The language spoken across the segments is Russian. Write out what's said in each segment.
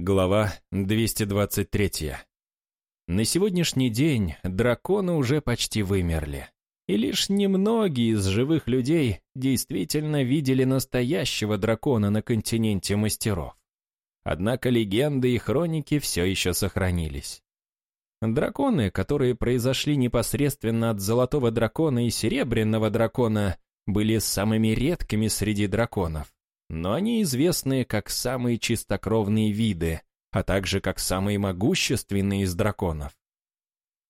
Глава 223. На сегодняшний день драконы уже почти вымерли. И лишь немногие из живых людей действительно видели настоящего дракона на континенте мастеров. Однако легенды и хроники все еще сохранились. Драконы, которые произошли непосредственно от золотого дракона и серебряного дракона, были самыми редкими среди драконов но они известны как самые чистокровные виды, а также как самые могущественные из драконов.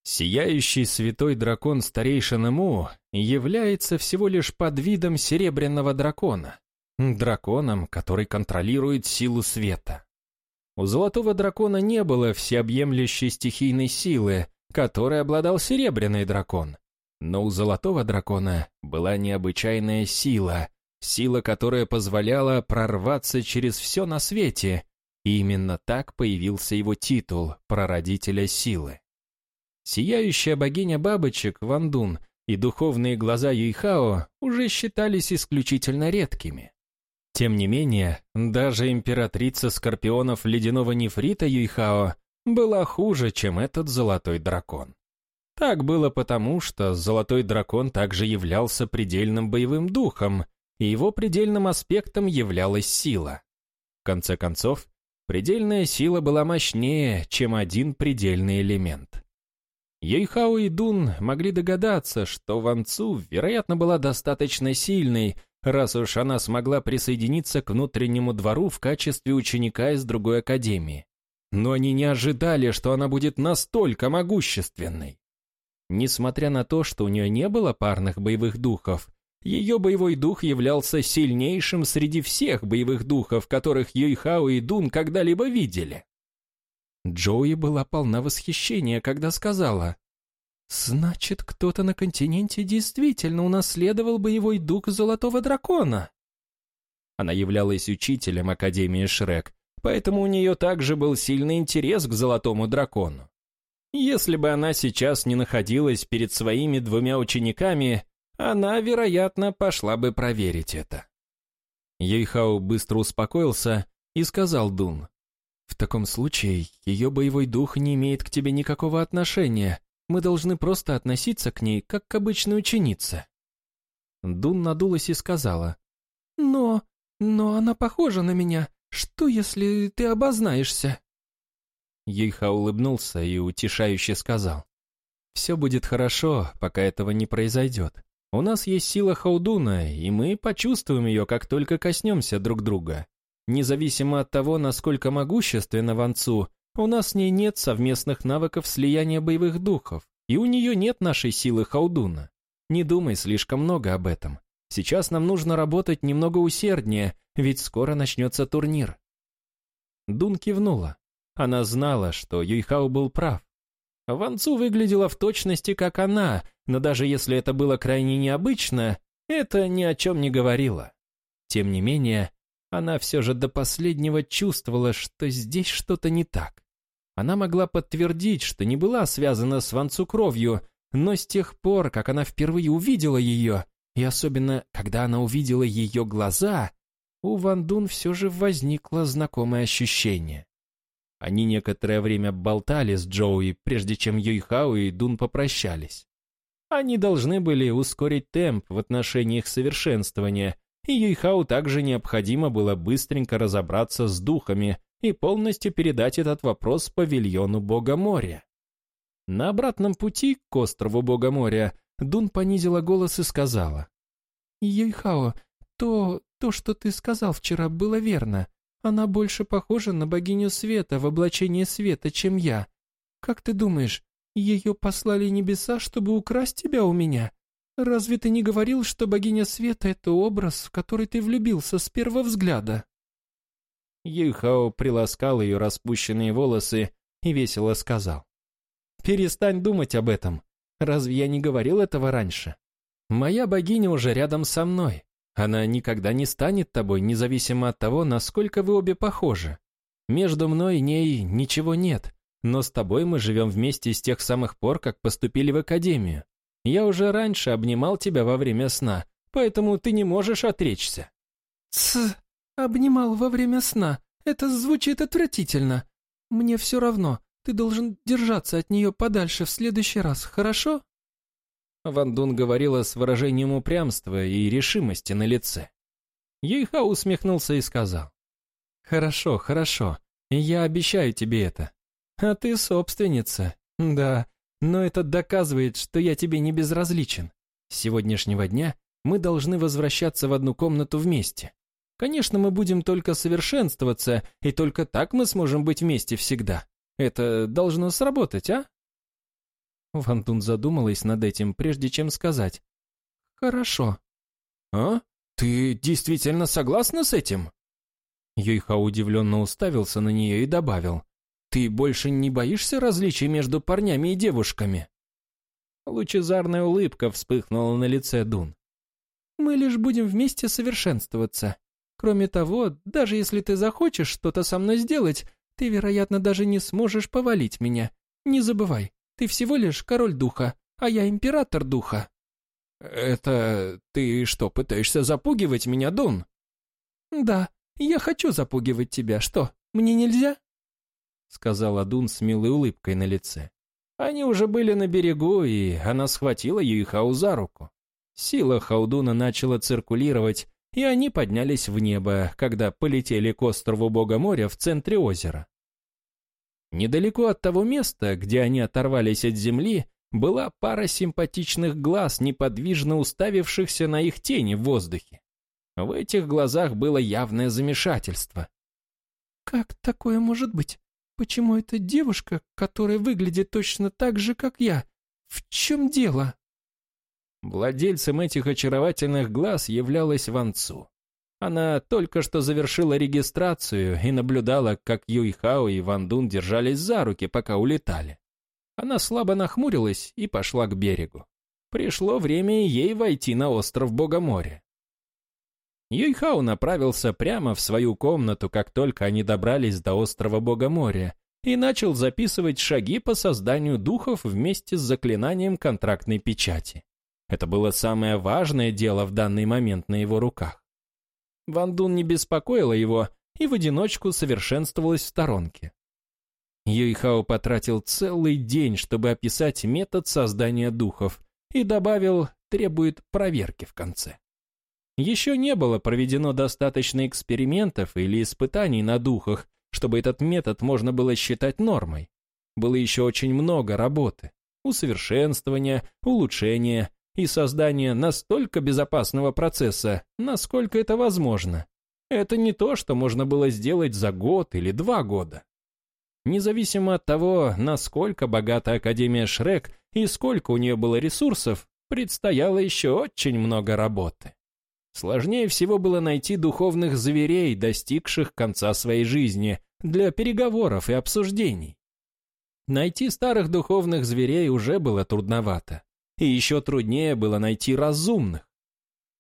Сияющий святой дракон старейшина Му является всего лишь подвидом серебряного дракона, драконом, который контролирует силу света. У золотого дракона не было всеобъемлющей стихийной силы, которой обладал серебряный дракон, но у золотого дракона была необычайная сила, Сила, которая позволяла прорваться через все на свете, и именно так появился его титул прародителя силы. Сияющая богиня бабочек Вандун и духовные глаза Юйхао уже считались исключительно редкими. Тем не менее, даже императрица скорпионов ледяного нефрита Юйхао была хуже, чем этот золотой дракон. Так было потому, что золотой дракон также являлся предельным боевым духом, и его предельным аспектом являлась сила. В конце концов, предельная сила была мощнее, чем один предельный элемент. Ейхао и Дун могли догадаться, что Ван Цу, вероятно, была достаточно сильной, раз уж она смогла присоединиться к внутреннему двору в качестве ученика из другой академии. Но они не ожидали, что она будет настолько могущественной. Несмотря на то, что у нее не было парных боевых духов, ее боевой дух являлся сильнейшим среди всех боевых духов, которых Юйхао и Дун когда-либо видели. Джоуи была полна восхищения, когда сказала, «Значит, кто-то на континенте действительно унаследовал боевой дух Золотого Дракона». Она являлась учителем Академии Шрек, поэтому у нее также был сильный интерес к Золотому Дракону. Если бы она сейчас не находилась перед своими двумя учениками, она, вероятно, пошла бы проверить это. Ейхау быстро успокоился и сказал Дун, «В таком случае ее боевой дух не имеет к тебе никакого отношения. Мы должны просто относиться к ней, как к обычной ученице». Дун надулась и сказала, «Но, но она похожа на меня. Что, если ты обознаешься?» Ейха улыбнулся и утешающе сказал, «Все будет хорошо, пока этого не произойдет. У нас есть сила Хаудуна, и мы почувствуем ее, как только коснемся друг друга. Независимо от того, насколько могущественна Ван Цу, у нас с ней нет совместных навыков слияния боевых духов, и у нее нет нашей силы Хаудуна. Не думай слишком много об этом. Сейчас нам нужно работать немного усерднее, ведь скоро начнется турнир. Дун кивнула. Она знала, что Юйхао был прав. Ван Цу выглядела в точности, как она, но даже если это было крайне необычно, это ни о чем не говорило. Тем не менее, она все же до последнего чувствовала, что здесь что-то не так. Она могла подтвердить, что не была связана с Ван Цу кровью, но с тех пор, как она впервые увидела ее, и особенно, когда она увидела ее глаза, у Ван Дун все же возникло знакомое ощущение. Они некоторое время болтали с Джоуи, прежде чем Юйхао и Дун попрощались. Они должны были ускорить темп в отношении их совершенствования, и Юйхао также необходимо было быстренько разобраться с духами и полностью передать этот вопрос павильону Бога моря. На обратном пути к острову Бога моря Дун понизила голос и сказала. «Юйхао, то, то, что ты сказал вчера, было верно. Она больше похожа на богиню света в облачении света, чем я. Как ты думаешь, ее послали небеса, чтобы украсть тебя у меня? Разве ты не говорил, что богиня света — это образ, в который ты влюбился с первого взгляда?» Юйхао приласкал ее распущенные волосы и весело сказал. «Перестань думать об этом. Разве я не говорил этого раньше? Моя богиня уже рядом со мной. Она никогда не станет тобой, независимо от того, насколько вы обе похожи. Между мной и ней ничего нет, но с тобой мы живем вместе с тех самых пор, как поступили в академию. Я уже раньше обнимал тебя во время сна, поэтому ты не можешь отречься». «Тсс, обнимал во время сна. Это звучит отвратительно. Мне все равно. Ты должен держаться от нее подальше в следующий раз, хорошо?» Ван Дун говорила с выражением упрямства и решимости на лице. Ейха усмехнулся и сказал. «Хорошо, хорошо. Я обещаю тебе это. А ты собственница. Да, но это доказывает, что я тебе не безразличен. С сегодняшнего дня мы должны возвращаться в одну комнату вместе. Конечно, мы будем только совершенствоваться, и только так мы сможем быть вместе всегда. Это должно сработать, а?» Вантун задумалась над этим, прежде чем сказать. «Хорошо». «А? Ты действительно согласна с этим?» Юйха удивленно уставился на нее и добавил. «Ты больше не боишься различий между парнями и девушками?» Лучезарная улыбка вспыхнула на лице Дун. «Мы лишь будем вместе совершенствоваться. Кроме того, даже если ты захочешь что-то со мной сделать, ты, вероятно, даже не сможешь повалить меня. Не забывай, ты всего лишь король духа, а я император духа». «Это... ты что, пытаешься запугивать меня, Дун?» «Да, я хочу запугивать тебя. Что, мне нельзя?» Сказала Дун с милой улыбкой на лице. Они уже были на берегу, и она схватила Юйхау за руку. Сила Хаудуна начала циркулировать, и они поднялись в небо, когда полетели к острову Бога моря в центре озера. Недалеко от того места, где они оторвались от земли, была пара симпатичных глаз, неподвижно уставившихся на их тени в воздухе. В этих глазах было явное замешательство. «Как такое может быть? Почему эта девушка, которая выглядит точно так же, как я? В чем дело?» Владельцем этих очаровательных глаз являлась Ван Цу. Она только что завершила регистрацию и наблюдала, как Юйхао и Ван Дун держались за руки, пока улетали. Она слабо нахмурилась и пошла к берегу. Пришло время ей войти на остров Богоморья. Юйхао направился прямо в свою комнату, как только они добрались до острова Богоморья, и начал записывать шаги по созданию духов вместе с заклинанием контрактной печати. Это было самое важное дело в данный момент на его руках. Ван Дун не беспокоила его и в одиночку совершенствовалась в сторонке. Юйхао потратил целый день, чтобы описать метод создания духов, и добавил, требует проверки в конце. Еще не было проведено достаточно экспериментов или испытаний на духах, чтобы этот метод можно было считать нормой. Было еще очень много работы. Усовершенствования, улучшения, и создание настолько безопасного процесса, насколько это возможно. Это не то, что можно было сделать за год или два года. Независимо от того, насколько богата Академия Шрек и сколько у нее было ресурсов, предстояло еще очень много работы. Сложнее всего было найти духовных зверей, достигших конца своей жизни, для переговоров и обсуждений. Найти старых духовных зверей уже было трудновато и еще труднее было найти разумных.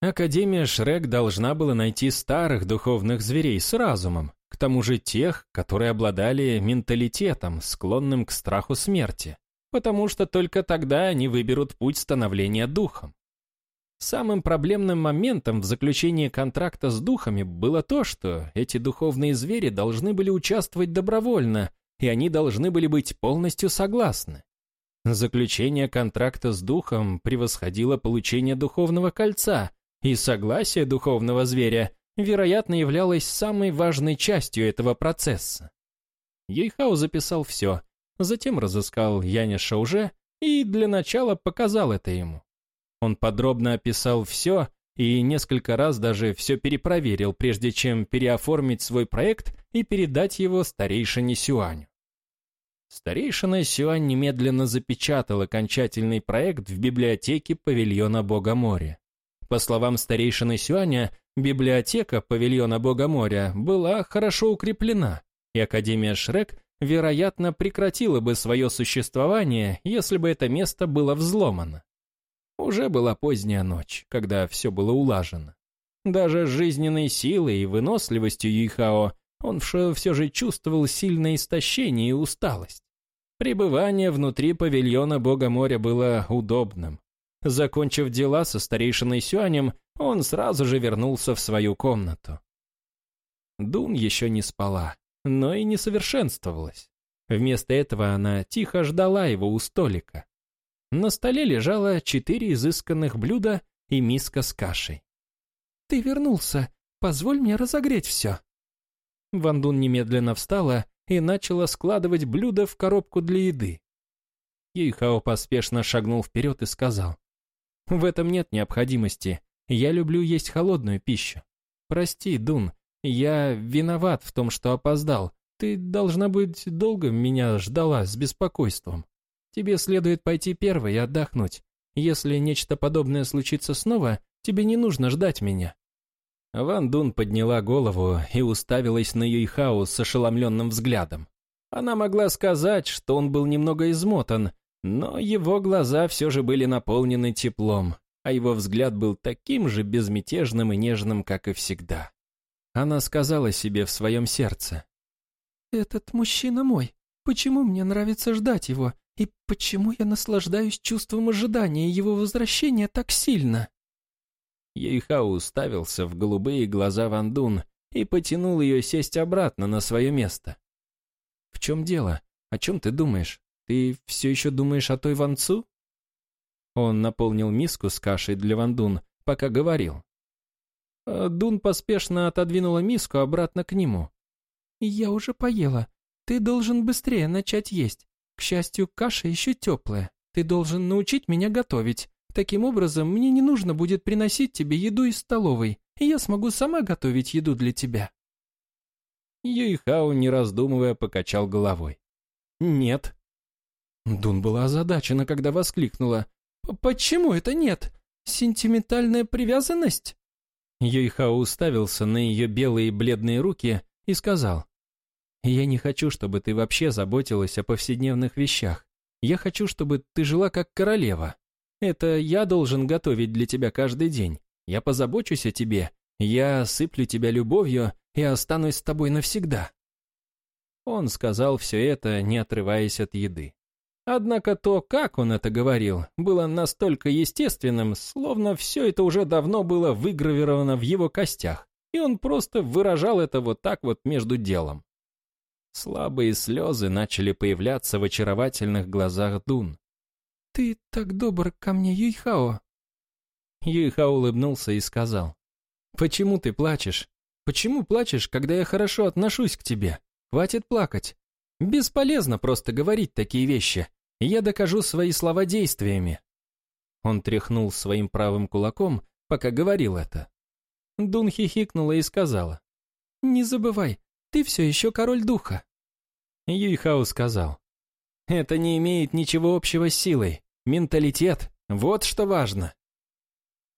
Академия Шрек должна была найти старых духовных зверей с разумом, к тому же тех, которые обладали менталитетом, склонным к страху смерти, потому что только тогда они выберут путь становления духом. Самым проблемным моментом в заключении контракта с духами было то, что эти духовные звери должны были участвовать добровольно, и они должны были быть полностью согласны. Заключение контракта с духом превосходило получение духовного кольца, и согласие духовного зверя, вероятно, являлось самой важной частью этого процесса. Ейхау записал все, затем разыскал Яня Шауже и для начала показал это ему. Он подробно описал все и несколько раз даже все перепроверил, прежде чем переоформить свой проект и передать его старейшине Сюаню. Старейшина Сюань немедленно запечатал окончательный проект в библиотеке павильона Бога моря. По словам старейшины Сюаня, библиотека павильона Бога моря была хорошо укреплена, и Академия Шрек, вероятно, прекратила бы свое существование, если бы это место было взломано. Уже была поздняя ночь, когда все было улажено. Даже жизненной силой и выносливостью Юйхао он все же чувствовал сильное истощение и усталость. Пребывание внутри павильона бога моря было удобным. Закончив дела со старейшиной Сюанем, он сразу же вернулся в свою комнату. Дун еще не спала, но и не совершенствовалась. Вместо этого она тихо ждала его у столика. На столе лежало четыре изысканных блюда и миска с кашей. «Ты вернулся. Позволь мне разогреть все». Ван Дун немедленно встала и начала складывать блюда в коробку для еды. Юйхао поспешно шагнул вперед и сказал, «В этом нет необходимости. Я люблю есть холодную пищу. Прости, Дун, я виноват в том, что опоздал. Ты, должна быть, долго меня ждала с беспокойством. Тебе следует пойти первой и отдохнуть. Если нечто подобное случится снова, тебе не нужно ждать меня». Ван Дун подняла голову и уставилась на Юйхао с ошеломленным взглядом. Она могла сказать, что он был немного измотан, но его глаза все же были наполнены теплом, а его взгляд был таким же безмятежным и нежным, как и всегда. Она сказала себе в своем сердце. «Этот мужчина мой. Почему мне нравится ждать его? И почему я наслаждаюсь чувством ожидания его возвращения так сильно?» Ейхау уставился в голубые глаза Ван Дун и потянул ее сесть обратно на свое место. «В чем дело? О чем ты думаешь? Ты все еще думаешь о той Ван Цу?» Он наполнил миску с кашей для Ван Дун, пока говорил. А Дун поспешно отодвинула миску обратно к нему. «Я уже поела. Ты должен быстрее начать есть. К счастью, каша еще теплая. Ты должен научить меня готовить. Таким образом, мне не нужно будет приносить тебе еду из столовой, и я смогу сама готовить еду для тебя». Юйхао, не раздумывая, покачал головой. «Нет». Дун была озадачена, когда воскликнула. «Почему это нет? Сентиментальная привязанность?» Юйхао уставился на ее белые бледные руки и сказал. «Я не хочу, чтобы ты вообще заботилась о повседневных вещах. Я хочу, чтобы ты жила как королева. Это я должен готовить для тебя каждый день. Я позабочусь о тебе. Я сыплю тебя любовью и останусь с тобой навсегда». Он сказал все это, не отрываясь от еды. Однако то, как он это говорил, было настолько естественным, словно все это уже давно было выгравировано в его костях, и он просто выражал это вот так вот между делом. Слабые слезы начали появляться в очаровательных глазах Дун. «Ты так добр ко мне, Юйхао!» Юйхао улыбнулся и сказал. «Почему ты плачешь? Почему плачешь, когда я хорошо отношусь к тебе? Хватит плакать. Бесполезно просто говорить такие вещи. Я докажу свои слова действиями». Он тряхнул своим правым кулаком, пока говорил это. Дун хихикнула и сказала. «Не забывай, ты все еще король духа». Юйхао сказал. «Это не имеет ничего общего с силой. Менталитет — вот что важно.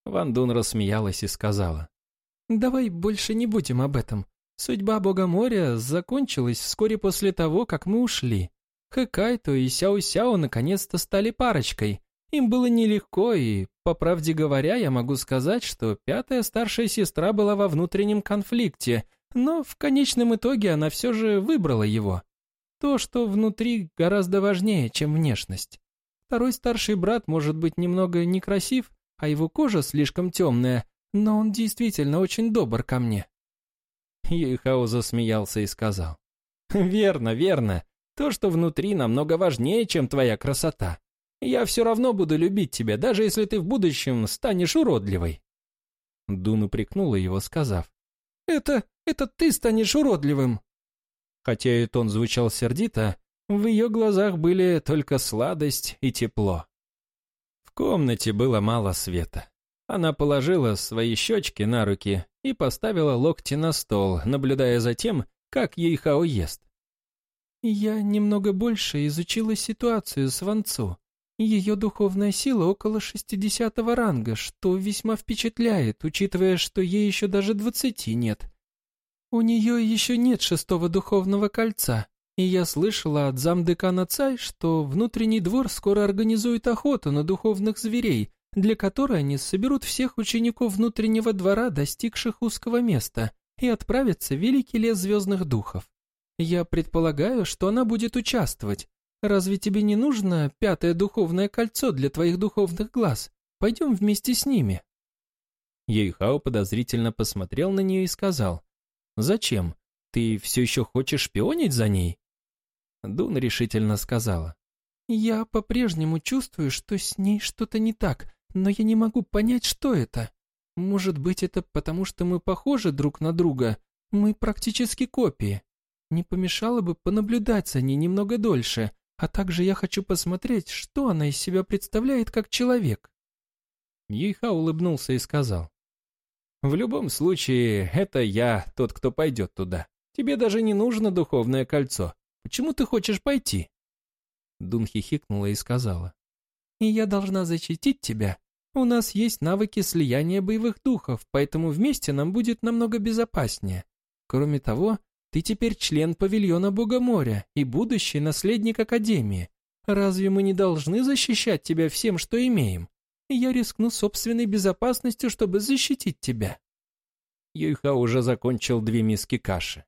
Ван Дун рассмеялась и сказала. «Давай больше не будем об этом. Судьба Бога моря закончилась вскоре после того, как мы ушли. Хэкайто и Сяо-Сяо наконец-то стали парочкой. Им было нелегко, и, по правде говоря, я могу сказать, что пятая старшая сестра была во внутреннем конфликте, но в конечном итоге она все же выбрала его. То, что внутри, гораздо важнее, чем внешность. Второй старший брат может быть немного некрасив, а его кожа слишком темная, но он действительно очень добр ко мне». Юйхао засмеялся и сказал. «Верно, верно. То, что внутри, намного важнее, чем твоя красота. Я все равно буду любить тебя, даже если ты в будущем станешь уродливой». Дун упрекнула его, сказав. «Это... это ты станешь уродливым». Хотя и тон звучал сердито, в ее глазах были только сладость и тепло. В комнате было мало света. Она положила свои щечки на руки и поставила локти на стол, наблюдая за тем, как Ейхао ест. «Я немного больше изучила ситуацию с Ванцу. Ее духовная сила около шестидесятого ранга, что весьма впечатляет, учитывая, что ей еще даже двадцати нет. У нее еще нет шестого духовного кольца, и я слышала от замдекана Цай, что внутренний двор скоро организует охоту на духовных зверей, для которой они соберут всех учеников внутреннего двора, достигших узкого места, и отправятся в Великий лес звездных духов. Я предполагаю, что она будет участвовать. Разве тебе не нужно пятое духовное кольцо для твоих духовных глаз? Пойдем вместе с ними». Ейхао подозрительно посмотрел на нее и сказал, Зачем? Ты все еще хочешь шпионить за ней?» Дун решительно сказала. «Я по-прежнему чувствую, что с ней что-то не так, но я не могу понять, что это. Может быть, это потому, что мы похожи друг на друга, мы практически копии. Не помешало бы понаблюдать за ней немного дольше, а также я хочу посмотреть, что она из себя представляет как человек». Юйха улыбнулся и сказал. «В любом случае, это я тот, кто пойдет туда. Тебе даже не нужно духовное кольцо. Почему ты хочешь пойти?» Дун хихикнула и сказала. «И я должна защитить тебя. У нас есть навыки слияния боевых духов, поэтому вместе нам будет намного безопаснее. Кроме того, ты теперь член павильона Бога моря и будущий наследник Академии. Разве мы не должны защищать тебя всем, что имеем? Я рискну собственной безопасностью, чтобы защитить тебя». Юйха уже закончил две миски каши.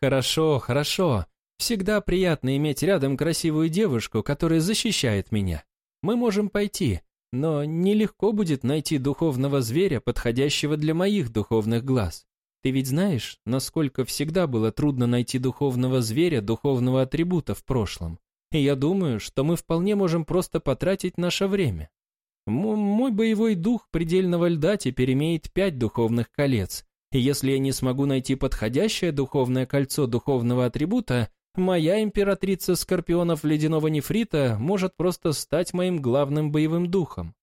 «Хорошо, хорошо. Всегда приятно иметь рядом красивую девушку, которая защищает меня. Мы можем пойти, но нелегко будет найти духовного зверя, подходящего для моих духовных глаз. Ты ведь знаешь, насколько всегда было трудно найти духовного зверя, духовного атрибута в прошлом. И я думаю, что мы вполне можем просто потратить наше время. М мой боевой дух предельного льда теперь имеет пять духовных колец, и если я не смогу найти подходящее духовное кольцо духовного атрибута, моя императрица скорпионов ледяного нефрита может просто стать моим главным боевым духом.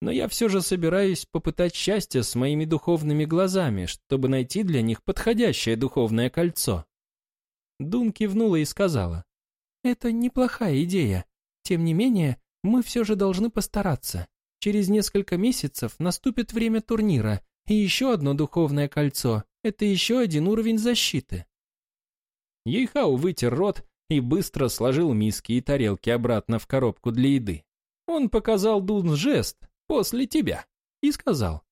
Но я все же собираюсь попытать счастье с моими духовными глазами, чтобы найти для них подходящее духовное кольцо. Дун кивнула и сказала, «Это неплохая идея. Тем не менее, мы все же должны постараться. Через несколько месяцев наступит время турнира, и еще одно духовное кольцо — это еще один уровень защиты. Ейхау вытер рот и быстро сложил миски и тарелки обратно в коробку для еды. Он показал Дун жест «после тебя» и сказал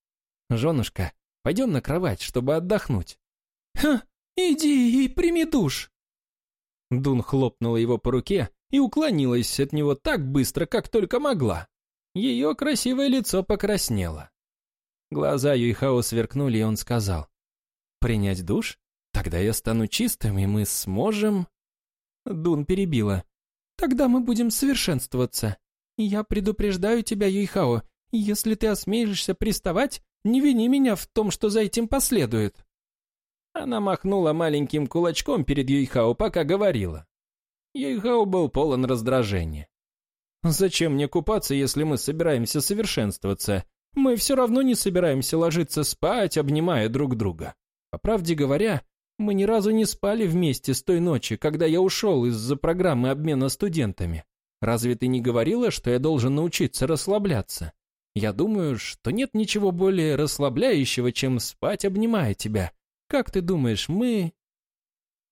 «Женушка, пойдем на кровать, чтобы отдохнуть». «Ха, иди и прими душ». Дун хлопнула его по руке и уклонилась от него так быстро, как только могла. Ее красивое лицо покраснело. Глаза Юйхао сверкнули, и он сказал. «Принять душ? Тогда я стану чистым, и мы сможем...» Дун перебила. «Тогда мы будем совершенствоваться. Я предупреждаю тебя, Юйхао, если ты осмелишься приставать, не вини меня в том, что за этим последует». Она махнула маленьким кулачком перед Юйхао, пока говорила. Юйхао был полон раздражения. «Зачем мне купаться, если мы собираемся совершенствоваться? Мы все равно не собираемся ложиться спать, обнимая друг друга. По правде говоря, мы ни разу не спали вместе с той ночи, когда я ушел из-за программы обмена студентами. Разве ты не говорила, что я должен научиться расслабляться? Я думаю, что нет ничего более расслабляющего, чем спать, обнимая тебя. Как ты думаешь, мы...»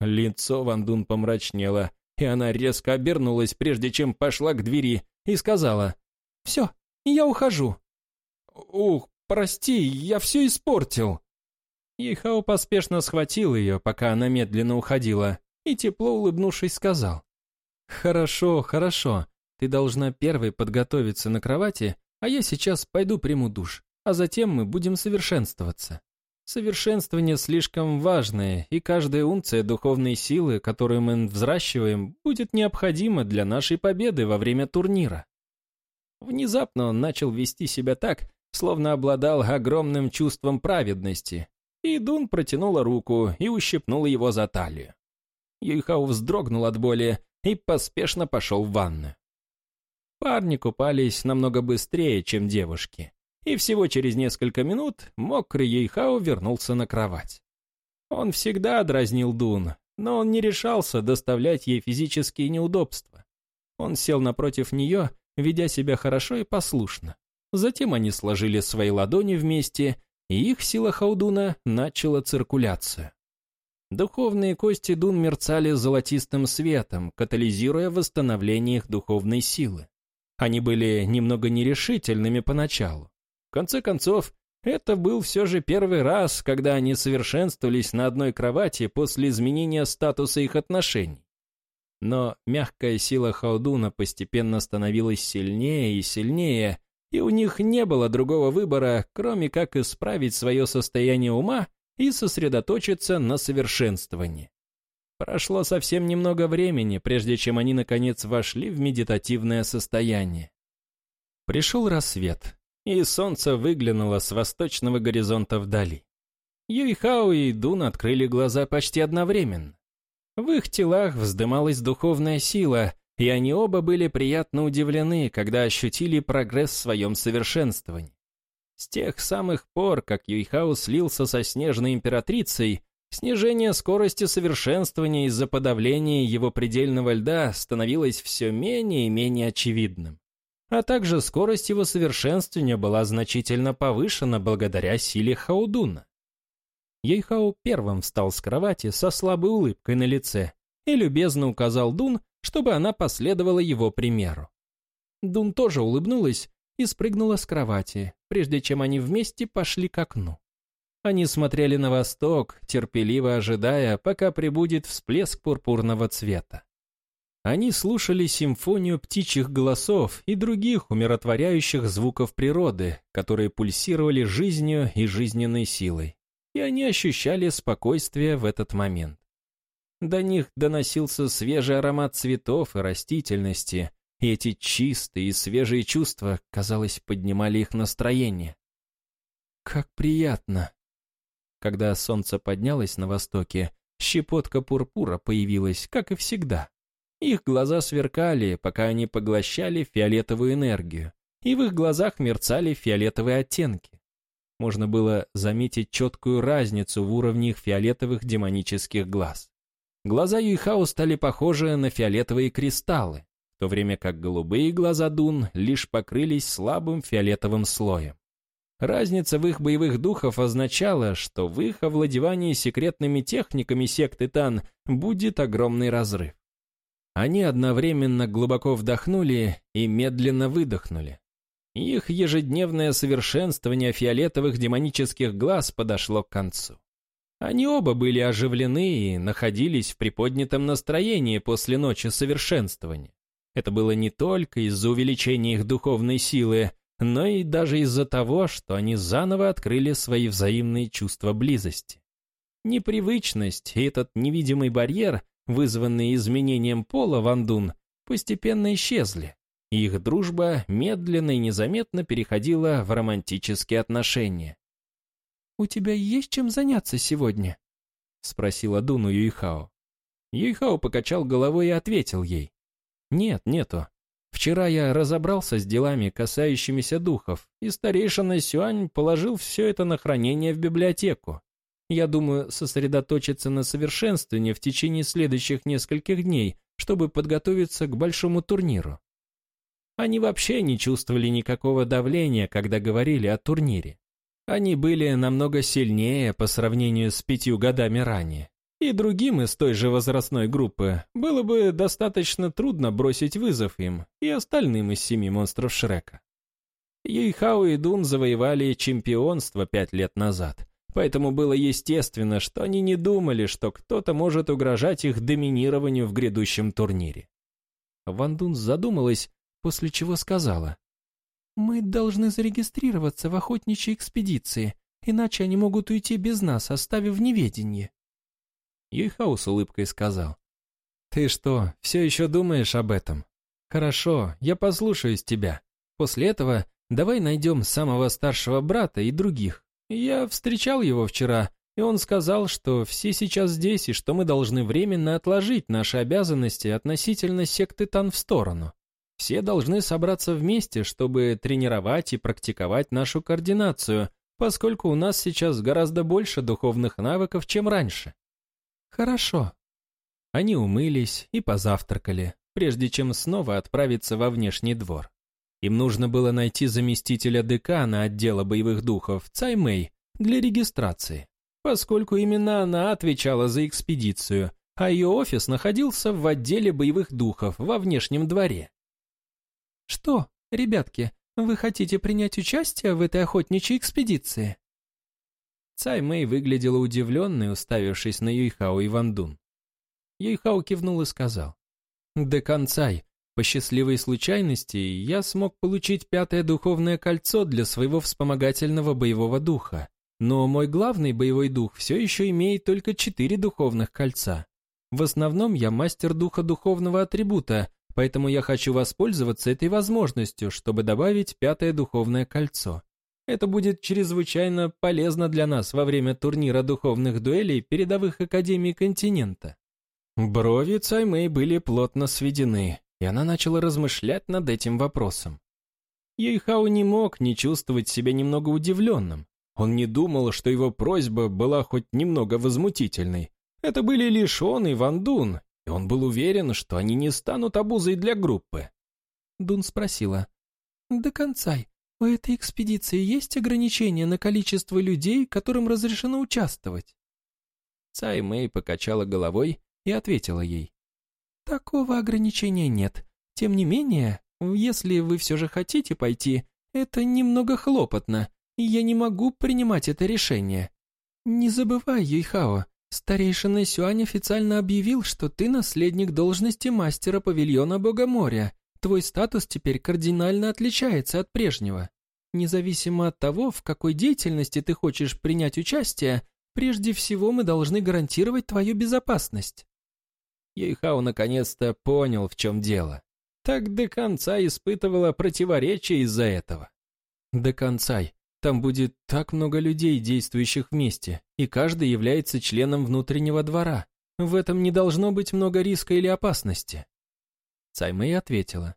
Лицо Вандун помрачнело, и она резко обернулась, прежде чем пошла к двери, и сказала, «Все, я ухожу. «Ух, прости, я все испортил!» Ехао поспешно схватил ее, пока она медленно уходила, и тепло улыбнувшись сказал. «Хорошо, хорошо, ты должна первой подготовиться на кровати, а я сейчас пойду приму душ, а затем мы будем совершенствоваться. Совершенствование слишком важное, и каждая унция духовной силы, которую мы взращиваем, будет необходима для нашей победы во время турнира». Внезапно он начал вести себя так, словно обладал огромным чувством праведности, и Дун протянула руку и ущипнула его за талию. Юйхау вздрогнул от боли и поспешно пошел в ванну. Парни купались намного быстрее, чем девушки, и всего через несколько минут мокрый Юйхао вернулся на кровать. Он всегда дразнил Дун, но он не решался доставлять ей физические неудобства. Он сел напротив нее, ведя себя хорошо и послушно. Затем они сложили свои ладони вместе, и их сила Хаудуна начала циркуляцию. Духовные кости Дун мерцали золотистым светом, катализируя восстановление их духовной силы. Они были немного нерешительными поначалу. В конце концов, это был все же первый раз, когда они совершенствовались на одной кровати после изменения статуса их отношений. Но мягкая сила Хаудуна постепенно становилась сильнее и сильнее, и у них не было другого выбора, кроме как исправить свое состояние ума и сосредоточиться на совершенствовании. Прошло совсем немного времени, прежде чем они, наконец, вошли в медитативное состояние. Пришел рассвет, и солнце выглянуло с восточного горизонта вдали. Юйхао и Дун открыли глаза почти одновременно. В их телах вздымалась духовная сила, и они оба были приятно удивлены, когда ощутили прогресс в своем совершенствовании. С тех самых пор, как Юйхао слился со Снежной Императрицей, снижение скорости совершенствования из-за подавления его предельного льда становилось все менее и менее очевидным. А также скорость его совершенствования была значительно повышена благодаря силе Хаудуна. Ейхау первым встал с кровати со слабой улыбкой на лице и любезно указал Дун, чтобы она последовала его примеру. Дун тоже улыбнулась и спрыгнула с кровати, прежде чем они вместе пошли к окну. Они смотрели на восток, терпеливо ожидая, пока прибудет всплеск пурпурного цвета. Они слушали симфонию птичьих голосов и других умиротворяющих звуков природы, которые пульсировали жизнью и жизненной силой, и они ощущали спокойствие в этот момент. До них доносился свежий аромат цветов и растительности, и эти чистые и свежие чувства, казалось, поднимали их настроение. Как приятно! Когда солнце поднялось на востоке, щепотка пурпура появилась, как и всегда. Их глаза сверкали, пока они поглощали фиолетовую энергию, и в их глазах мерцали фиолетовые оттенки. Можно было заметить четкую разницу в уровне их фиолетовых демонических глаз. Глаза Юйхао стали похожи на фиолетовые кристаллы, в то время как голубые глаза Дун лишь покрылись слабым фиолетовым слоем. Разница в их боевых духов означала, что в их овладевании секретными техниками секты Тан будет огромный разрыв. Они одновременно глубоко вдохнули и медленно выдохнули. Их ежедневное совершенствование фиолетовых демонических глаз подошло к концу. Они оба были оживлены и находились в приподнятом настроении после ночи совершенствования. Это было не только из-за увеличения их духовной силы, но и даже из-за того, что они заново открыли свои взаимные чувства близости. Непривычность и этот невидимый барьер, вызванный изменением пола Вандун, постепенно исчезли, и их дружба медленно и незаметно переходила в романтические отношения. «У тебя есть чем заняться сегодня?» — спросила Дуну Юйхао. Юйхао покачал головой и ответил ей. «Нет, нету. Вчера я разобрался с делами, касающимися духов, и старейшина Сюань положил все это на хранение в библиотеку. Я думаю сосредоточиться на совершенствовании в течение следующих нескольких дней, чтобы подготовиться к большому турниру». Они вообще не чувствовали никакого давления, когда говорили о турнире. Они были намного сильнее по сравнению с пятью годами ранее. И другим из той же возрастной группы было бы достаточно трудно бросить вызов им и остальным из семи монстров Шрека. Юйхао и Дун завоевали чемпионство пять лет назад, поэтому было естественно, что они не думали, что кто-то может угрожать их доминированию в грядущем турнире. Ван Дун задумалась, после чего сказала. «Мы должны зарегистрироваться в охотничьей экспедиции, иначе они могут уйти без нас, оставив в неведении». Юйхау с улыбкой сказал. «Ты что, все еще думаешь об этом? Хорошо, я послушаюсь тебя. После этого давай найдем самого старшего брата и других. Я встречал его вчера, и он сказал, что все сейчас здесь и что мы должны временно отложить наши обязанности относительно секты Тан в сторону. Все должны собраться вместе, чтобы тренировать и практиковать нашу координацию, поскольку у нас сейчас гораздо больше духовных навыков, чем раньше. Хорошо. Они умылись и позавтракали, прежде чем снова отправиться во внешний двор. Им нужно было найти заместителя декана отдела боевых духов Цаймэй для регистрации, поскольку именно она отвечала за экспедицию, а ее офис находился в отделе боевых духов во внешнем дворе. «Что, ребятки, вы хотите принять участие в этой охотничьей экспедиции?» Цай Мэй выглядела удивленной, уставившись на Юйхао и Вандун. Юйхао кивнул и сказал. «Декан Цай, по счастливой случайности я смог получить пятое духовное кольцо для своего вспомогательного боевого духа. Но мой главный боевой дух все еще имеет только четыре духовных кольца. В основном я мастер духа духовного атрибута, поэтому я хочу воспользоваться этой возможностью, чтобы добавить пятое духовное кольцо. Это будет чрезвычайно полезно для нас во время турнира духовных дуэлей передовых академий континента. Брови Цаймэй были плотно сведены, и она начала размышлять над этим вопросом. Ейхао не мог не чувствовать себя немного удивленным. Он не думал, что его просьба была хоть немного возмутительной. Это были лишь он и Ван Дун, и он был уверен, что они не станут обузой для группы. Дун спросила. «До конца, у этой экспедиции есть ограничения на количество людей, которым разрешено участвовать?» Цай Мэй покачала головой и ответила ей. «Такого ограничения нет. Тем не менее, если вы все же хотите пойти, это немного хлопотно, и я не могу принимать это решение. Не забывай, Юйхао, старейшина Сюань официально объявил, что ты наследник должности мастера павильона Бога моря. Твой статус теперь кардинально отличается от прежнего. Независимо от того, в какой деятельности ты хочешь принять участие, прежде всего мы должны гарантировать твою безопасность. Юйхао наконец-то понял, в чем дело так до конца испытывала противоречия из-за этого. До конца. Там будет так много людей, действующих вместе, и каждый является членом внутреннего двора. В этом не должно быть много риска или опасности. Цаймэй ответила.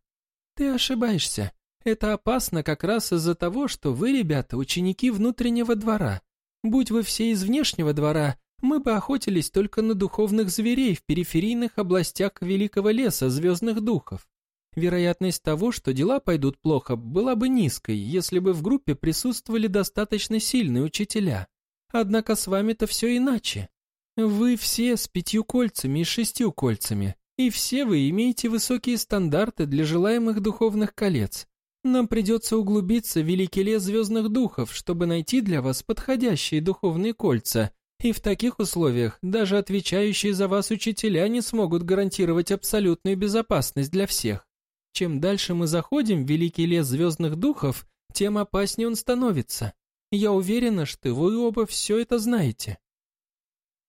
Ты ошибаешься. Это опасно как раз из-за того, что вы, ребята, ученики внутреннего двора. Будь вы все из внешнего двора, мы бы охотились только на духовных зверей в периферийных областях Великого леса звездных духов. Вероятность того, что дела пойдут плохо, была бы низкой, если бы в группе присутствовали достаточно сильные учителя. Однако с вами-то все иначе. Вы все с пятью кольцами и шестью кольцами, и все вы имеете высокие стандарты для желаемых духовных колец. Нам придется углубиться в великий лес звездных духов, чтобы найти для вас подходящие духовные кольца, и в таких условиях даже отвечающие за вас учителя не смогут гарантировать абсолютную безопасность для всех. Чем дальше мы заходим в великий лес звездных духов, тем опаснее он становится. Я уверена, что вы оба все это знаете».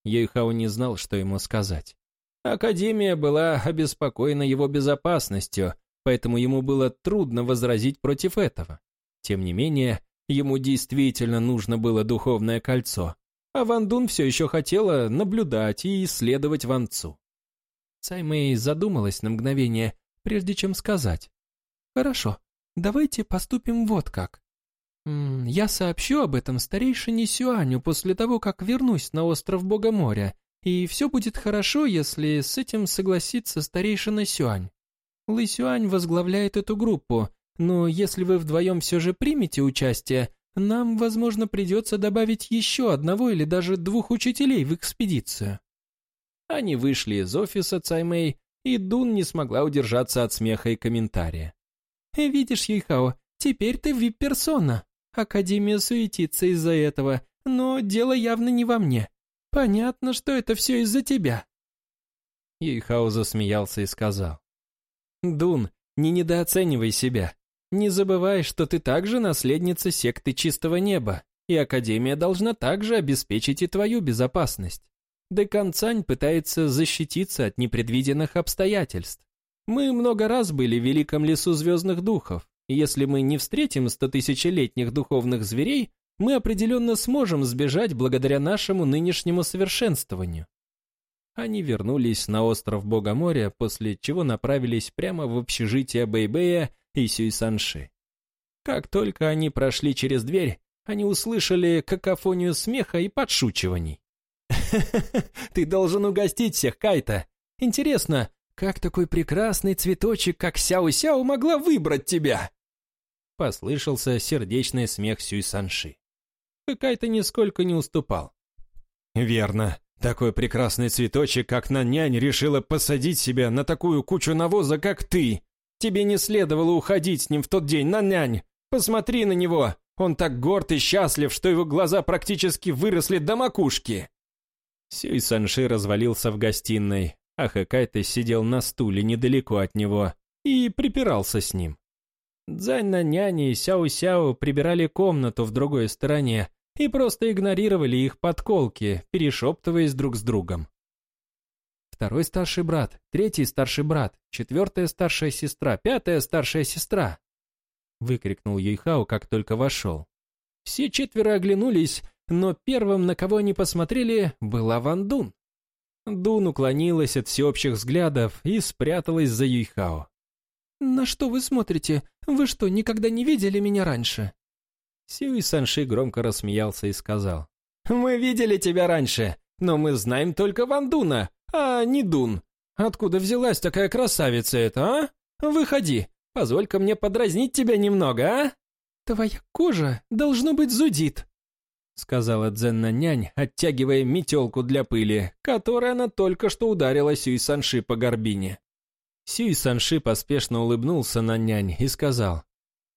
Ейхау не знал, что ему сказать. Академия была обеспокоена его безопасностью, поэтому ему было трудно возразить против этого. Тем не менее, ему действительно нужно было духовное кольцо, а Ван Дун все еще хотела наблюдать и исследовать Ван Цу. Цаймэй задумалась на мгновение, прежде чем сказать. «Хорошо, давайте поступим вот как. Я сообщу об этом старейшине Сюаню после того, как вернусь на остров Бога моря, и все будет хорошо, если с этим согласится старейшина Сюань. Лы Сюань возглавляет эту группу, но если вы вдвоем все же примете участие, нам, возможно, придется добавить еще одного или даже двух учителей в экспедицию». Они вышли из офиса Цаймэй и Дун не смогла удержаться от смеха и комментария. «Видишь, Юйхао, теперь ты вип-персона. Академия суетится из-за этого, но дело явно не во мне. Понятно, что это все из-за тебя». Юйхао засмеялся и сказал. «Дун, не недооценивай себя. Не забывай, что ты также наследница секты Чистого Неба, и Академия должна также обеспечить и твою безопасность. Декан Цань пытается защититься от непредвиденных обстоятельств. Мы много раз были в Великом лесу звездных духов, если мы не встретим стотысячелетних духовных зверей, мы определенно сможем сбежать благодаря нашему нынешнему совершенствованию. Они вернулись на остров Бога моря, после чего направились прямо в общежитие Бэйбэя и Сюйсанши. Как только они прошли через дверь, они услышали какофонию смеха и подшучиваний. Ты должен угостить всех, Кайта. Интересно, как такой прекрасный цветочек, как Сяо-Сяо, могла выбрать тебя?» Послышался сердечный смех Сюй Санши. Кайта нисколько не уступал. «Верно. Такой прекрасный цветочек, как на нянь, решила посадить себя на такую кучу навоза, как ты. Тебе не следовало уходить с ним в тот день, на нянь. Посмотри на него. Он так горд и счастлив, что его глаза практически выросли до макушки». Сюй Санши развалился в гостиной, а Хэкайто сидел на стуле недалеко от него и припирался с ним. Дзань на няне и Сяо-Сяо прибирали комнату в другой стороне, и просто игнорировали их подколки, перешептываясь друг с другом. Второй старший брат, третий старший брат, четвертая старшая сестра, пятая старшая сестра. Выкрикнул Юйхао, как только вошел. Все четверо оглянулись, но первым, на кого они посмотрели, была Ван Дун. Дун уклонилась от всеобщих взглядов и спряталась за Юйхао. «На что вы смотрите? Вы что, никогда не видели меня раньше?» Сюй Санши громко рассмеялся и сказал. «Мы видели тебя раньше, но мы знаем только Ван Дуна, а не Дун. Откуда взялась такая красавица эта, а? Выходи, позволь-ка мне подразнить тебя немного, а?» «Твоя кожа, должно быть, зудит», — сказала Дзенна-нянь, оттягивая метелку для пыли, которой она только что ударила Сюй Санши по горбине. Сюй Санши поспешно улыбнулся на нянь и сказал,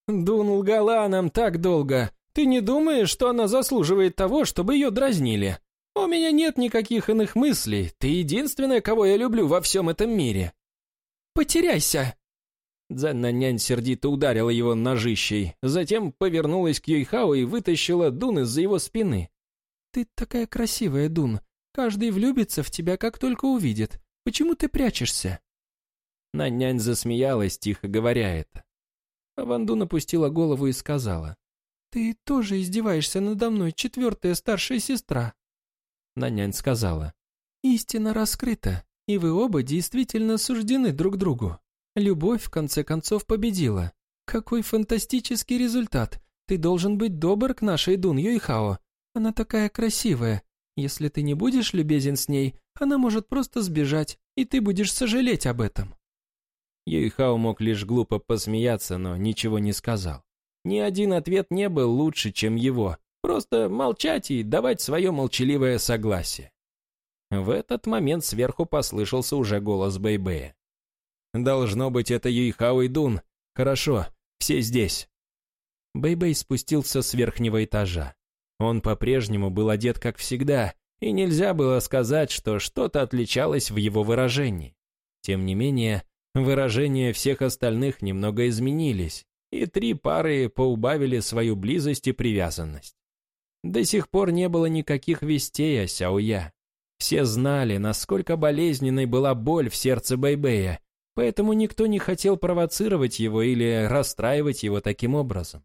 «Дун лгала нам так долго. Ты не думаешь, что она заслуживает того, чтобы ее дразнили? У меня нет никаких иных мыслей. Ты единственная, кого я люблю во всем этом мире». «Потеряйся!» Дзенна-нянь сердито ударила его ножищей, затем повернулась к Юйхао и вытащила Дун из-за его спины. «Ты такая красивая, Дун. Каждый влюбится в тебя, как только увидит. Почему ты прячешься?» Нанянь засмеялась, тихо говоря это. Ван Дун опустила голову и сказала. «Ты тоже издеваешься надо мной, четвертая старшая сестра». Нанянь сказала. «Истина раскрыта, и вы оба действительно суждены друг другу. Любовь, в конце концов, победила. Какой фантастический результат! Ты должен быть добр к нашей Дун Юйхао. Она такая красивая. Если ты не будешь любезен с ней, она может просто сбежать, и ты будешь сожалеть об этом». Юйхао мог лишь глупо посмеяться, но ничего не сказал. Ни один ответ не был лучше, чем его. Просто молчать и давать свое молчаливое согласие. В этот момент сверху послышался уже голос Бэйбэя. Должно быть, это Юйхао и Дун. Хорошо, все здесь. Бэйбэй спустился с верхнего этажа. Он по-прежнему был одет как всегда, и нельзя было сказать, что что-то отличалось в его выражении. Тем не менее, выражения всех остальных немного изменились, и три пары поубавили свою близость и привязанность. До сих пор не было никаких вестей о Сяоя. Все знали, насколько болезненной была боль в сердце Бэйбэя, Поэтому никто не хотел провоцировать его или расстраивать его таким образом.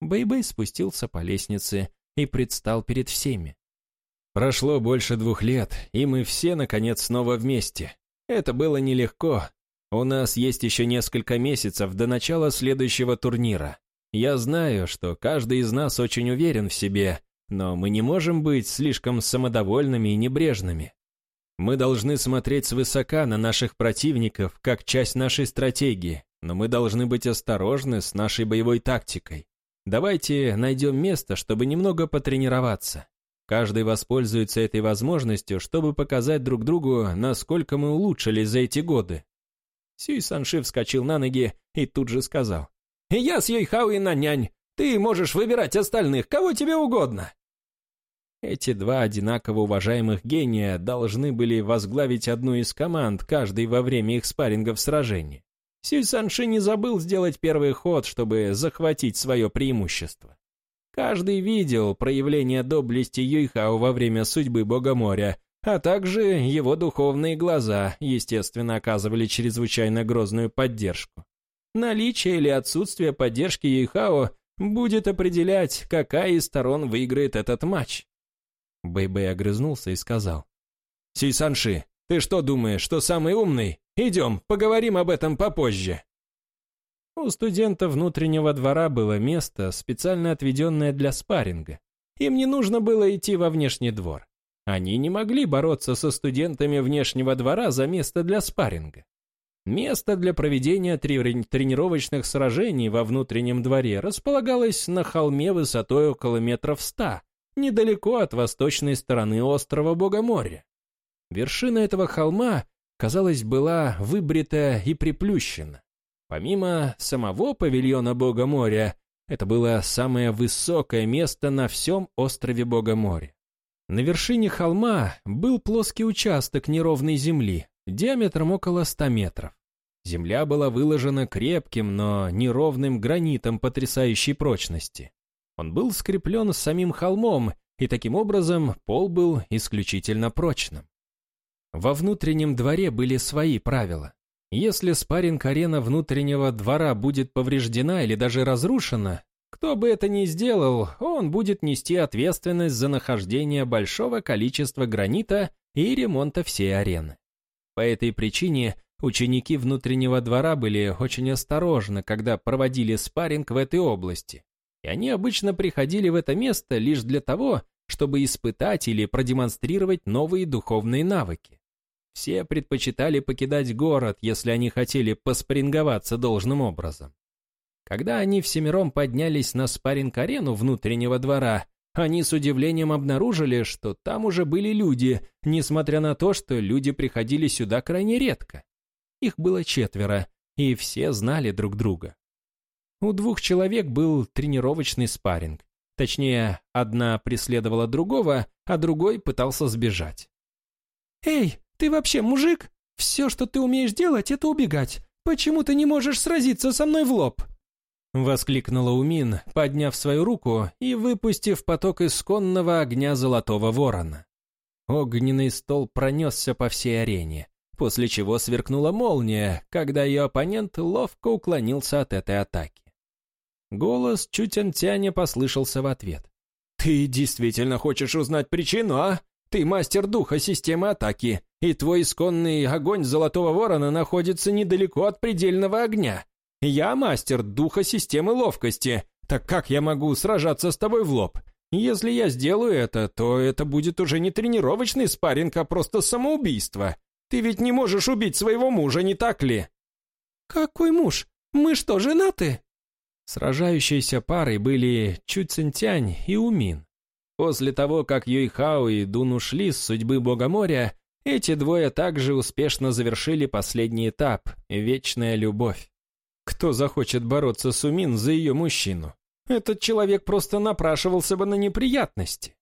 Бэйбэй спустился по лестнице и предстал перед всеми. Прошло больше двух лет, и мы все, наконец, снова вместе. Это было нелегко. У нас есть еще несколько месяцев до начала следующего турнира. Я знаю, что каждый из нас очень уверен в себе, но мы не можем быть слишком самодовольными и небрежными. Мы должны смотреть свысока на наших противников, как часть нашей стратегии, но мы должны быть осторожны с нашей боевой тактикой. Давайте найдем место, чтобы немного потренироваться. Каждый воспользуется этой возможностью, чтобы показать друг другу, насколько мы улучшились за эти годы. Сюй Санши вскочил на ноги и тут же сказал. «Я с Юйхао и Нанянь. Ты можешь выбирать остальных, кого тебе угодно». Эти два одинаково уважаемых гения должны были возглавить одну из команд, каждый во время их спаррингов в сражении. Сюй Санши не забыл сделать первый ход, чтобы захватить свое преимущество. Каждый видел проявление доблести Юйхао во время судьбы Бога моря, а также его духовные глаза, естественно, оказывали чрезвычайно грозную поддержку. Наличие или отсутствие поддержки Юйхао будет определять, какая из сторон выиграет этот матч. Бэйбэй огрызнулся и сказал. «Сюй-санши, ты что думаешь, что самый умный? Идем, поговорим об этом попозже». У студента внутреннего двора было место, специально отведенное для спарринга. Им не нужно было идти во внешний двор. Они не могли бороться со студентами внешнего двора за место для спарринга. Место для проведения тренировочных сражений во внутреннем дворе располагалось на холме высотой около метров ста, недалеко от восточной стороны острова Богоморья. Вершина этого холма, казалось, была выбрита и приплющена. Помимо самого павильона Бога это было самое высокое место на всем острове Бога На вершине холма был плоский участок неровной земли, диаметром около 100 метров. Земля была выложена крепким, но неровным гранитом потрясающей прочности. Он был скреплен самим холмом, и таким образом пол был исключительно прочным. Во внутреннем дворе были свои правила. Если спарринг-арена внутреннего двора будет повреждена или даже разрушена, кто бы это ни сделал, он будет нести ответственность за нахождение большого количества гранита и ремонта всей арены. По этой причине ученики внутреннего двора были очень осторожны, когда проводили спарринг в этой области, и они обычно приходили в это место лишь для того, чтобы испытать или продемонстрировать новые духовные навыки. Все предпочитали покидать город, если они хотели поспринговаться должным образом. Когда они всемиром поднялись на спарринг-арену внутреннего двора, они с удивлением обнаружили, что там уже были люди, несмотря на то, что люди приходили сюда крайне редко. Их было четверо, и все знали друг друга. У двух человек был тренировочный спарринг. Точнее, одна преследовала другого, а другой пытался сбежать. «Эй, ты вообще мужик? Все, что ты умеешь делать, это убегать. Почему ты не можешь сразиться со мной в лоб?» Воскликнула Умин, подняв свою руку и выпустив поток исконного огня золотого ворона. Огненный стол пронесся по всей арене, после чего сверкнула молния, когда ее оппонент ловко уклонился от этой атаки. Голос Чутянтяня послышался в ответ. «Ты действительно хочешь узнать причину, а? Ты мастер духа системы атаки, и твой исконный огонь Золотого Ворона находится недалеко от предельного огня. Я мастер духа системы ловкости, так как я могу сражаться с тобой в лоб? Если я сделаю это, то это будет уже не тренировочный спарринг, а просто самоубийство. Ты ведь не можешь убить своего мужа, не так ли?» «Какой муж? Мы что, женаты?» Сражающиеся парой были Чуцинтянь и Умин. После того, как Юйхао и Дун ушли с судьбы Бога моря, эти двое также успешно завершили последний этап – вечная любовь. Кто захочет бороться с Умин за ее мужчину? Этот человек просто напрашивался бы на неприятности.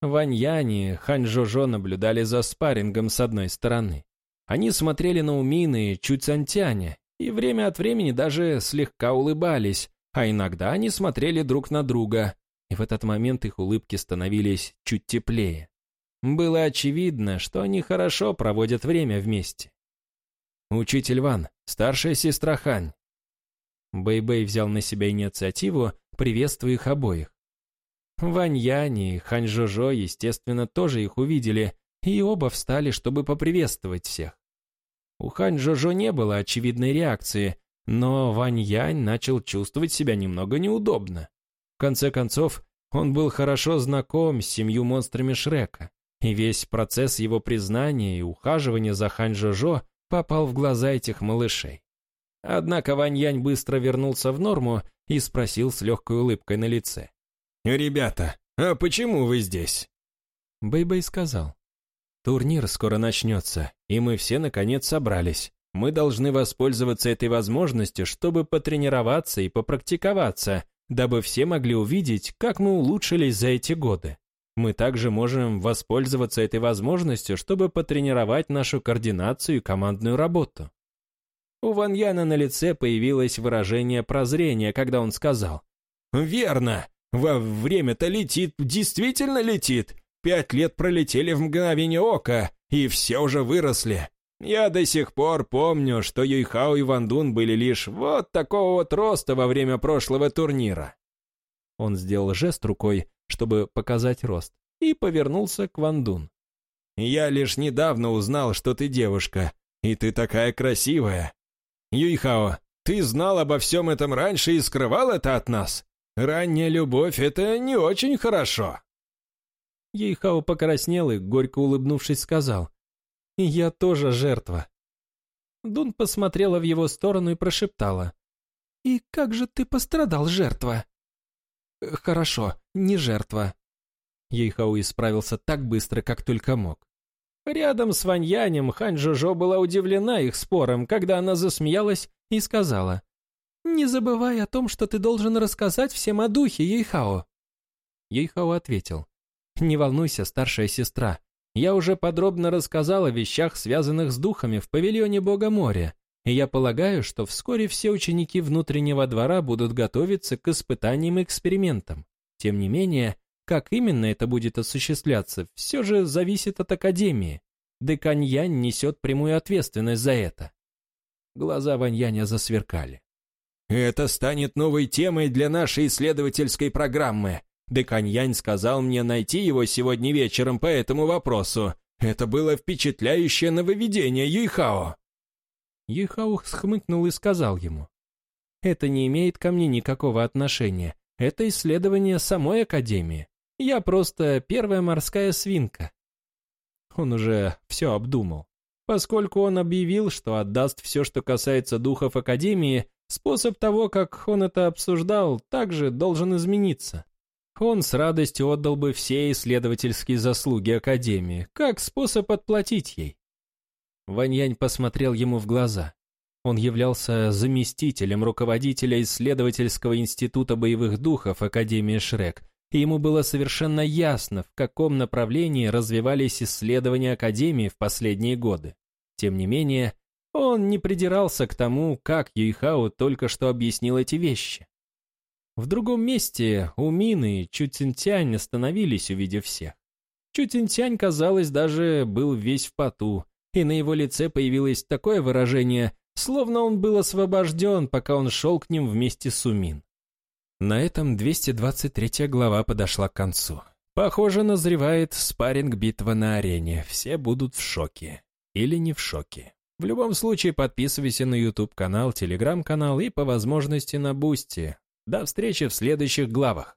Вань Янь и Хань Жожо наблюдали за спаррингом с одной стороны. Они смотрели на Умины и Чуцантяня, и время от времени даже слегка улыбались, а иногда они смотрели друг на друга, и в этот момент их улыбки становились чуть теплее. Было очевидно, что они хорошо проводят время вместе. «Учитель Ван, старшая сестра Хань, Бэй-Бэй взял на себя инициативу, приветствуя их обоих. Вань Янь и Хань Жожо, естественно, тоже их увидели, и оба встали, чтобы поприветствовать всех. У Хань Жожо не было очевидной реакции, но Вань Янь начал чувствовать себя немного неудобно. В конце концов, он был хорошо знаком с семью монстрами Шрека, и весь процесс его признания и ухаживания за Хань Жожо попал в глаза этих малышей. Однако Ваньянь быстро вернулся в норму и спросил с легкой улыбкой на лице. «Ребята, а почему вы здесь?» Бэйбэй сказал. «Турнир скоро начнется, и мы все наконец собрались. Мы должны воспользоваться этой возможностью, чтобы потренироваться и попрактиковаться, дабы все могли увидеть, как мы улучшились за эти годы. Мы также можем воспользоваться этой возможностью, чтобы потренировать нашу координацию и командную работу. У Ван Яна на лице появилось выражение прозрения, когда он сказал. «Верно! Во время-то летит, действительно летит! Пять лет пролетели в мгновение ока, и все уже выросли. Я до сих пор помню, что Юйхао и Ван Дун были лишь вот такого вот роста во время прошлого турнира». Он сделал жест рукой, чтобы показать рост, и повернулся к Ван Дун. «Я лишь недавно узнал, что ты девушка, и ты такая красивая. Юйхао, ты знал обо всем этом раньше и скрывал это от нас? Ранняя любовь — это не очень хорошо». Юйхао покраснел и, горько улыбнувшись, сказал, «Я тоже жертва». Дун посмотрела в его сторону и прошептала, «И как же ты пострадал, жертва?» «Хорошо, не жертва». Юйхао исправился так быстро, как только мог. Рядом с Ваньянем Хань Жожо была удивлена их спором, когда она засмеялась и сказала, «Не забывай о том, что ты должен рассказать всем о духе Ейхао». Ейхао ответил, «Не волнуйся, старшая сестра, я уже подробно рассказал о вещах, связанных с духами в павильоне Бога моря, и я полагаю, что вскоре все ученики внутреннего двора будут готовиться к испытаниям и экспериментам. Тем не менее, как именно это будет осуществляться, все же зависит от Академии. Деканьянь несет прямую ответственность за это. Глаза Ваньяня засверкали. «Это станет новой темой для нашей исследовательской программы. Деканьянь сказал мне найти его сегодня вечером по этому вопросу. Это было впечатляющее нововведение, Юйхао!» Юйхао схмыкнул и сказал ему. «Это не имеет ко мне никакого отношения. Это исследование самой Академии. Я просто первая морская свинка». Он уже все обдумал. Поскольку он объявил, что отдаст все, что касается духов Академии, способ того, как он это обсуждал, также должен измениться. Он с радостью отдал бы все исследовательские заслуги Академии, как способ отплатить ей. Ваньянь посмотрел ему в глаза. Он являлся заместителем руководителя исследовательского института боевых духов Академии Шрек, и ему было совершенно ясно, в каком направлении развивались исследования Академии в последние годы. Тем не менее, он не придирался к тому, как Юйхао только что объяснил эти вещи. В другом месте у Мины Чутинтянь остановились, увидев всех. Чутинтянь, казалось, даже был весь в поту, и на его лице появилось такое выражение, словно он был освобожден, пока он шел к ним вместе с Умин. На этом 223 глава подошла к концу. Похоже, назревает спарринг-битва на арене, все будут в шоке. Или не в шоке. В любом случае, подписывайся на YouTube-канал, Telegram-канал и, по возможности, на Boosty. До встречи в следующих главах.